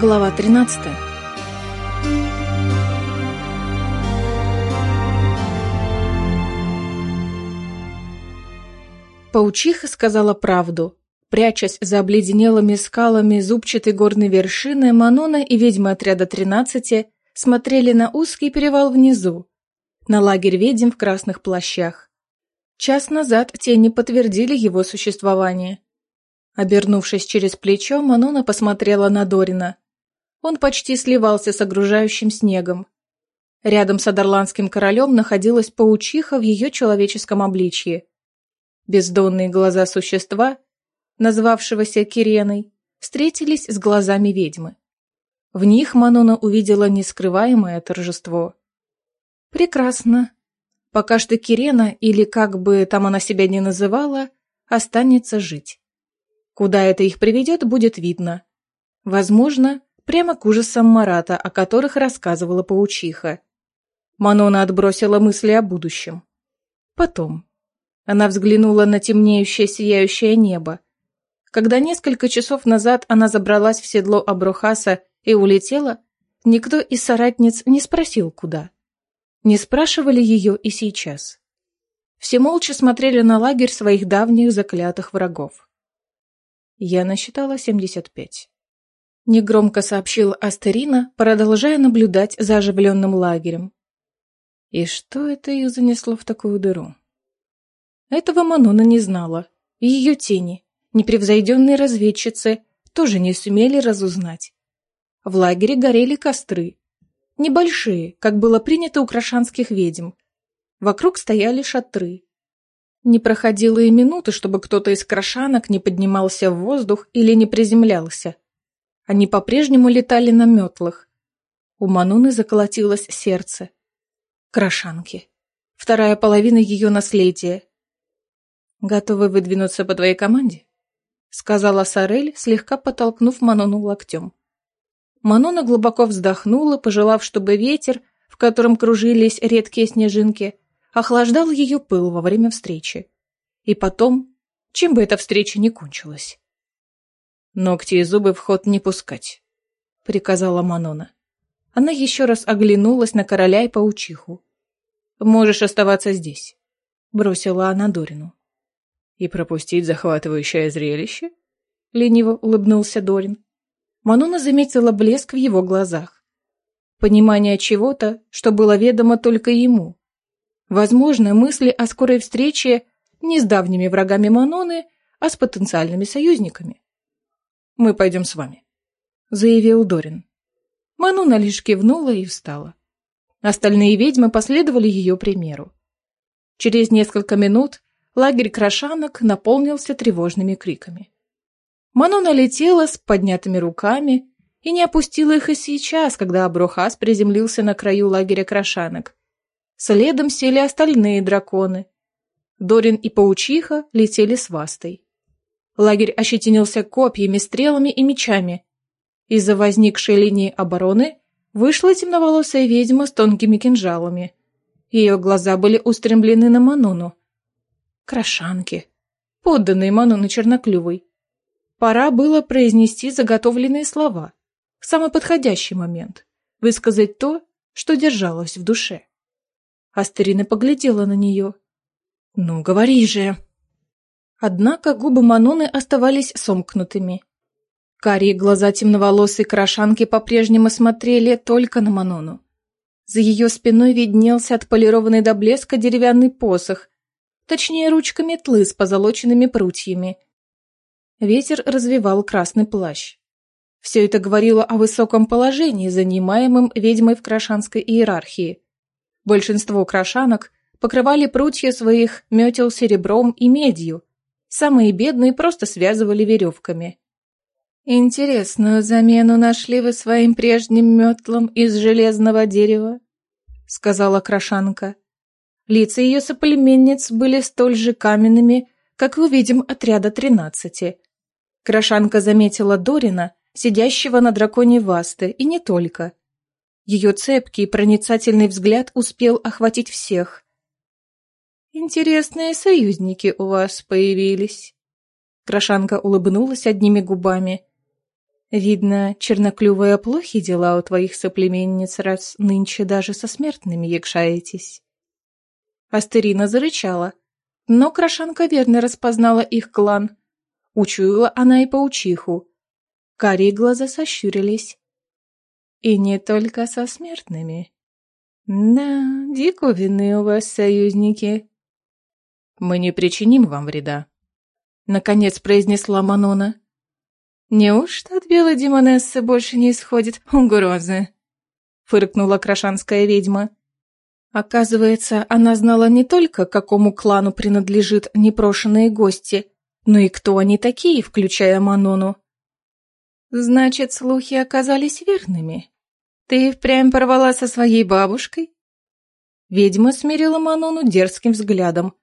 Глава 13 Паучиха сказала правду. Прячась за обледенелыми скалами зубчатой горной вершины, Манона и ведьмы отряда 13 смотрели на узкий перевал внизу, на лагерь ведьм в красных плащах. Час назад тени подтвердили его существование. Обернувшись через плечо, Манона посмотрела на Дорина. Он почти сливался с огружающим снегом. Рядом с Адерландским королем находилась паучиха в ее человеческом обличье. Бездонные глаза существа, назвавшегося Киреной, встретились с глазами ведьмы. В них Манона увидела нескрываемое торжество. «Прекрасно. Пока что Кирена, или как бы там она себя ни называла, останется жить. Куда это их приведет, будет видно. Возможно, прямо к ужасам Марата, о которых рассказывала паучиха. Манона отбросила мысли о будущем. Потом. Она взглянула на темнеющее сияющее небо. Когда несколько часов назад она забралась в седло Абрухаса и улетела, никто из соратниц не спросил, куда. Не спрашивали ее и сейчас. Все молча смотрели на лагерь своих давних заклятых врагов. Я насчитала семьдесят пять. Негромко сообщил Астерина, продолжая наблюдать за оживленным лагерем. И что это их занесло в такую дыру? Этого Манона не знала. И ее тени, непревзойденные разведчицы, тоже не сумели разузнать. В лагере горели костры. Небольшие, как было принято у крашанских ведьм. Вокруг стояли шатры. Не проходило и минуты, чтобы кто-то из крашанок не поднимался в воздух или не приземлялся. Они по-прежнему летали на метлах. У Мануны заколотилось сердце. Крашанки. Вторая половина ее наследия. «Готовы выдвинуться по твоей команде?» Сказала Сорель, слегка подтолкнув Мануну локтем. Манона глубоко вздохнула, пожелав, чтобы ветер, в котором кружились редкие снежинки, охлаждал ее пыл во время встречи. И потом, чем бы эта встреча ни кончилась. «Ногти и зубы в ход не пускать», — приказала Манона. Она еще раз оглянулась на короля и паучиху. «Можешь оставаться здесь», — бросила она Дорину. «И пропустить захватывающее зрелище?» — лениво улыбнулся Дорин. Манона заметила блеск в его глазах. Понимание чего-то, что было ведомо только ему. Возможно, мысли о скорой встрече не с давними врагами Маноны, а с потенциальными союзниками. Мы пойдем с вами», — заявил Дорин. Мануна лишь кивнула и встала. Остальные ведьмы последовали ее примеру. Через несколько минут лагерь крошанок наполнился тревожными криками. Мануна летела с поднятыми руками и не опустила их и сейчас, когда Абрухас приземлился на краю лагеря крошанок. Следом сели остальные драконы. Дорин и Паучиха летели с Вастой. Лагерь ощетинился копьями, стрелами и мечами. Из-за возникшей линии обороны вышла темноволосая ведьма с тонкими кинжалами. Ее глаза были устремлены на Мануну. Крошанки. Подданные Мануны Черноклювой. Пора было произнести заготовленные слова. В самый подходящий момент. Высказать то, что держалось в душе. Астерина поглядела на нее. «Ну, говори же!» Однако губы Маноны оставались сомкнутыми. Карие глаза темноволосой крашанки по-прежнему смотрели только на Манону. За ее спиной виднелся отполированный до блеска деревянный посох, точнее ручка метлы с позолоченными прутьями. Ветер развивал красный плащ. Все это говорило о высоком положении, занимаемом ведьмой в крашанской иерархии. Большинство крашанок покрывали прутья своих метел серебром и медью, Самые бедные просто связывали веревками. «Интересную замену нашли вы своим прежним метлом из железного дерева», — сказала Крашанка. Лица ее соплеменниц были столь же каменными, как увидим отряда тринадцати. Крашанка заметила Дорина, сидящего на драконе Васты, и не только. Ее цепкий проницательный взгляд успел охватить всех. Интересные союзники у вас появились. Крашанка улыбнулась одними губами. Видно, черноклювые плохи дела у твоих соплеменниц, раз нынче даже со смертными якшаетесь. Астерина зарычала, но Крашанка верно распознала их клан. Учуяла она и паучиху. Карие глаза сощурились. И не только со смертными. Да, диковинные у вас союзники. Мы не причиним вам вреда, — наконец произнесла Манона. «Неужто от белой демонессы больше не исходит угрозы?» — фыркнула крашанская ведьма. Оказывается, она знала не только, какому клану принадлежит непрошенные гости, но и кто они такие, включая Манону. «Значит, слухи оказались верными. Ты впрямь порвала со своей бабушкой?» Ведьма смирила Манону дерзким взглядом.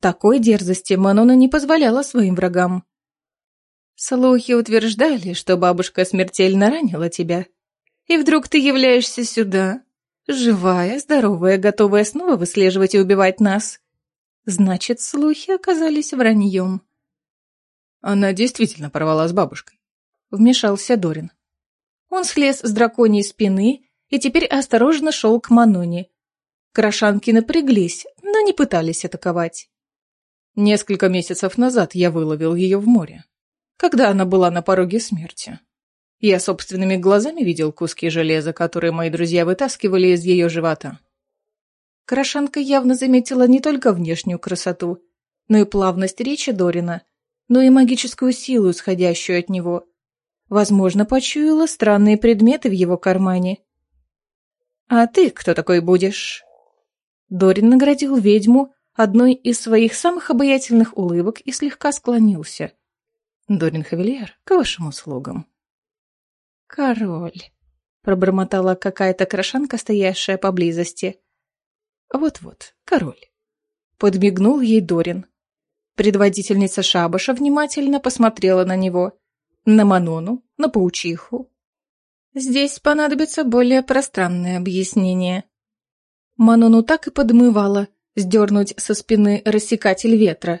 Такой дерзости Манона не позволяла своим врагам. Слухи утверждали, что бабушка смертельно ранила тебя. И вдруг ты являешься сюда, живая, здоровая, готовая снова выслеживать и убивать нас. Значит, слухи оказались враньем. Она действительно порвала с бабушкой. Вмешался Дорин. Он слез с драконьей спины и теперь осторожно шел к Маноне. Крашанки напряглись, но не пытались атаковать. Несколько месяцев назад я выловил ее в море когда она была на пороге смерти. Я собственными глазами видел куски железа, которые мои друзья вытаскивали из ее живота. Крашанка явно заметила не только внешнюю красоту, но и плавность речи Дорина, но и магическую силу, исходящую от него. Возможно, почуяла странные предметы в его кармане. «А ты кто такой будешь?» Дорин наградил ведьму одной из своих самых обаятельных улыбок и слегка склонился – Дорин Хавильер, к вашим услугам. Король, пробормотала какая-то крошанка, стоящая поблизости. Вот-вот, король. Подмигнул ей Дорин. Предводительница шабаша внимательно посмотрела на него, на Манону, на паучиху. Здесь понадобится более пространное объяснение. Манону так и подмывала сдернуть со спины рассекатель ветра,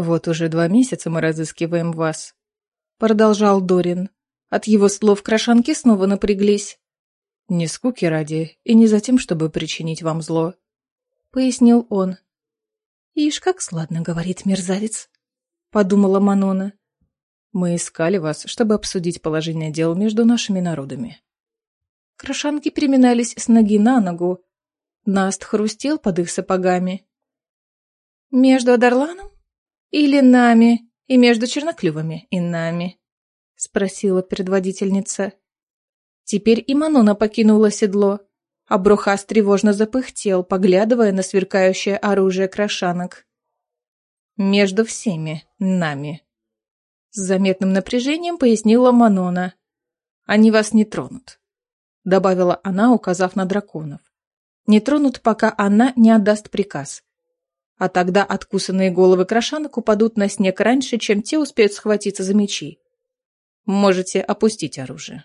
«Вот уже два месяца мы разыскиваем вас», — продолжал Дорин. От его слов крошанки снова напряглись. «Не скуки ради, и не за тем, чтобы причинить вам зло», — пояснил он. «Ишь, как сладно говорит мерзавец», — подумала Манона. «Мы искали вас, чтобы обсудить положение дел между нашими народами». Крошанки переминались с ноги на ногу. Наст хрустел под их сапогами. «Между Адарланом или нами, и между черноклювами и нами?» — спросила предводительница. Теперь и Манона покинула седло, а Брухас тревожно запыхтел, поглядывая на сверкающее оружие крошанок. «Между всеми нами», — с заметным напряжением пояснила Манона. «Они вас не тронут», — добавила она, указав на драконов. «Не тронут, пока она не отдаст приказ. А тогда откусанные головы крошанок упадут на снег раньше, чем те успеют схватиться за мечи. Можете опустить оружие.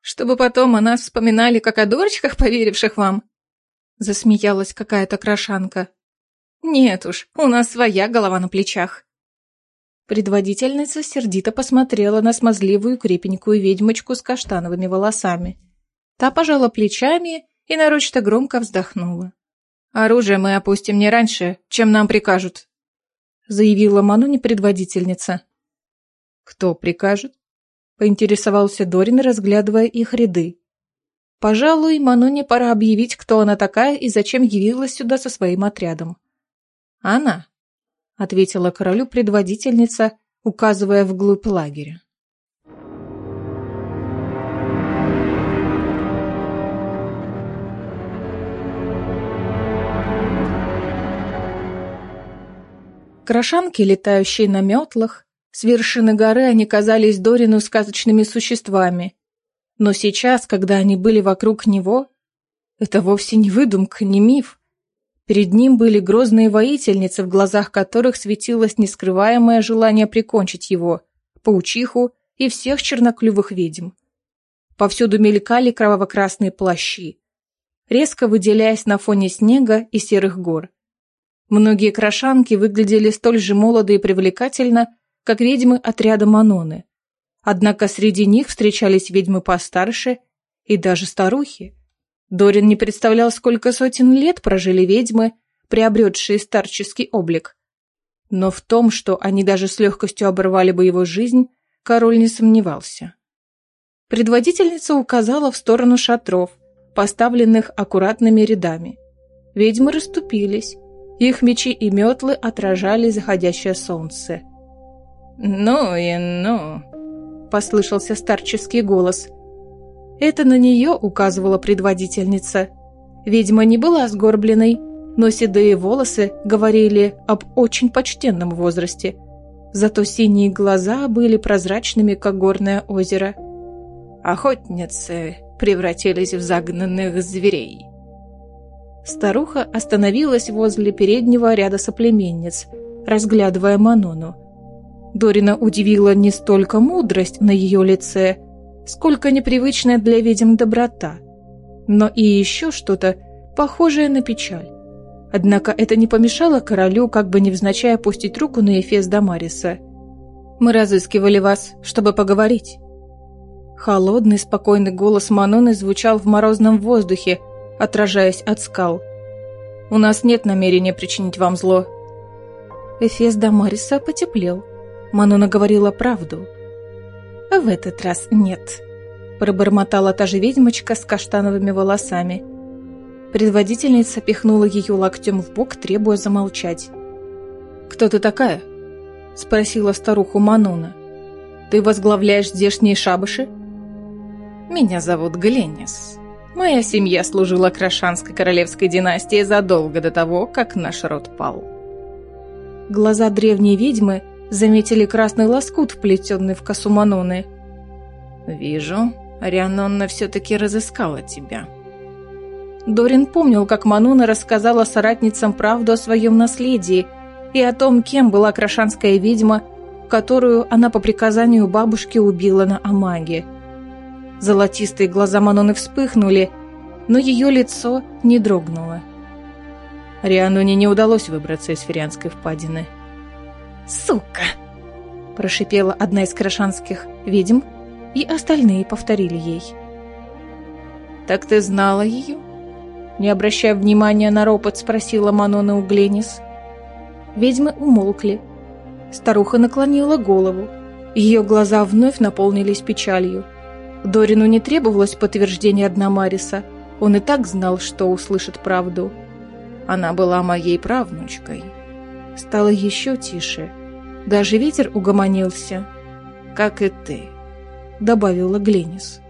Чтобы потом о нас вспоминали, как о дурочках, поверивших вам. Засмеялась какая-то крошанка. Нет уж, у нас своя голова на плечах. Предводительница сердито посмотрела на смазливую крепенькую ведьмочку с каштановыми волосами. Та пожала плечами и нарочито громко вздохнула. «Оружие мы опустим не раньше, чем нам прикажут», — заявила Мануни предводительница. «Кто прикажет?» — поинтересовался Дорин, разглядывая их ряды. «Пожалуй, Мануне пора объявить, кто она такая и зачем явилась сюда со своим отрядом». «Она», — ответила королю предводительница, указывая вглубь лагеря. Крошанки, летающие на метлах, с вершины горы они казались Дорину сказочными существами. Но сейчас, когда они были вокруг него, это вовсе не выдумка, не миф. Перед ним были грозные воительницы, в глазах которых светилось нескрываемое желание прикончить его, паучиху и всех черноклювых ведьм. Повсюду мелькали кроваво-красные плащи, резко выделяясь на фоне снега и серых гор. Многие крошанки выглядели столь же молодо и привлекательно, как ведьмы отряда Маноны. Однако среди них встречались ведьмы постарше и даже старухи. Дорин не представлял, сколько сотен лет прожили ведьмы, приобретшие старческий облик. Но в том, что они даже с легкостью оборвали бы его жизнь, король не сомневался. Предводительница указала в сторону шатров, поставленных аккуратными рядами. Ведьмы расступились. Их мечи и метлы отражали заходящее солнце. «Ну и ну!» послышался старческий голос. Это на нее указывала предводительница. Ведьма не была сгорбленной, но седые волосы говорили об очень почтенном возрасте. Зато синие глаза были прозрачными, как горное озеро. Охотницы превратились в загнанных зверей. Старуха остановилась возле переднего ряда соплеменниц, разглядывая Манону. Дорина удивила не столько мудрость на ее лице, сколько непривычная для ведьм доброта, но и еще что-то похожее на печаль. Однако это не помешало королю как бы невзначай опустить руку на Эфес Дамариса. «Мы разыскивали вас, чтобы поговорить». Холодный, спокойный голос Маноны звучал в морозном воздухе, отражаясь от скал. «У нас нет намерения причинить вам зло». Эфес Дамариса потеплел. Манона говорила правду. «В этот раз нет», – пробормотала та же ведьмочка с каштановыми волосами. Предводительница пихнула ее локтем в бок, требуя замолчать. «Кто ты такая?» – спросила старуху Манона. «Ты возглавляешь здешние шабаши?» «Меня зовут Гленнис. Моя семья служила Крашанской королевской династии задолго до того, как наш род пал». Глаза древней ведьмы заметили красный лоскут, вплетенный в косу Маноны. «Вижу, Рианонна все-таки разыскала тебя». Дорин помнил, как Манона рассказала соратницам правду о своем наследии и о том, кем была крашанская ведьма, которую она по приказанию бабушки убила на Амаге. Золотистые глаза Маноны вспыхнули, но ее лицо не дрогнуло. Рианоне не удалось выбраться из Ферианской впадины. «Сука!» – прошипела одна из крашанских ведьм, и остальные повторили ей. «Так ты знала ее?» Не обращая внимания на ропот, спросила Манона у Гленис. Ведьмы умолкли. Старуха наклонила голову. Ее глаза вновь наполнились печалью. Дорину не требовалось подтверждение Одномариса. Он и так знал, что услышит правду. Она была моей правнучкой. Стало еще тише. Даже ветер угомонился. «Как и ты», — добавила Гленис.